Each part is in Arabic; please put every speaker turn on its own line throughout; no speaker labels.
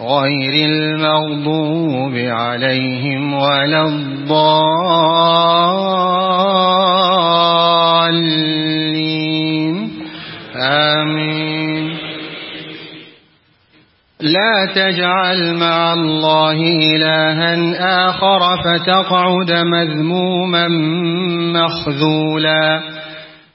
غير المغضوب عليهم ولا الضالين. آمين. لا تجعل مع الله إلها آخر فتقعد مذموما مخذولا.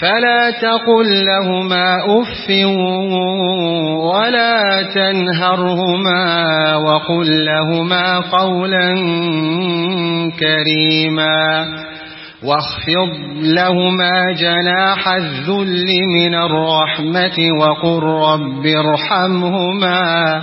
فلا تقل لهما أف ولا تنهرهما وقل لهما قولا كريما واخفض لهما جناح الذل من الرحمة وقل رب ارحمهما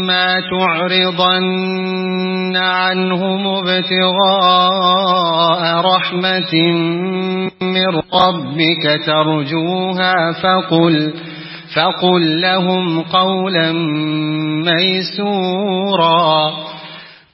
وإما تعرضن عنهم ابتغاء رحمة من ربك ترجوها فقل فقل لهم قولا ميسورا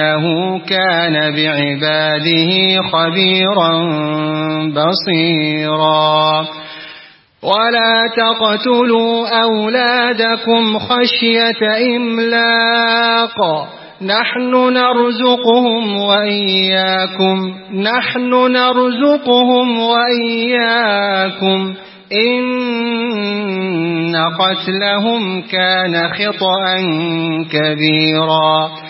إنه كان بعباده خبيرا بصيرا. ولا تقتلوا أولادكم خشية إملاق. نحن نرزقهم وإياكم. نحن نرزقهم وإياكم. إن قتلهم كان خطأ كبيرا.